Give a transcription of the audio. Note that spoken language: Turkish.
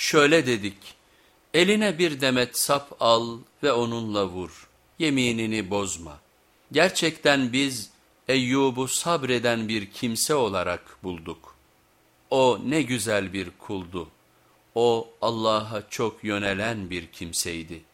Şöyle dedik, eline bir demet sap al ve onunla vur, yeminini bozma. Gerçekten biz Eyyub'u sabreden bir kimse olarak bulduk. O ne güzel bir kuldu. O Allah'a çok yönelen bir kimseydi.''